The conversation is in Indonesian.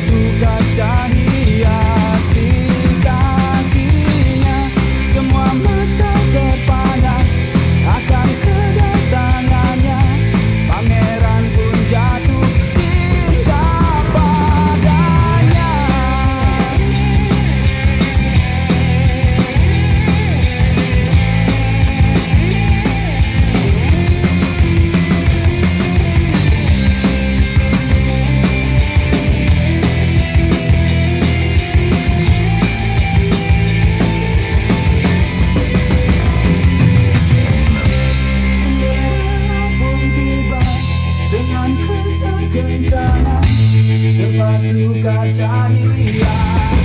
lugar kencana sepatu kaca hias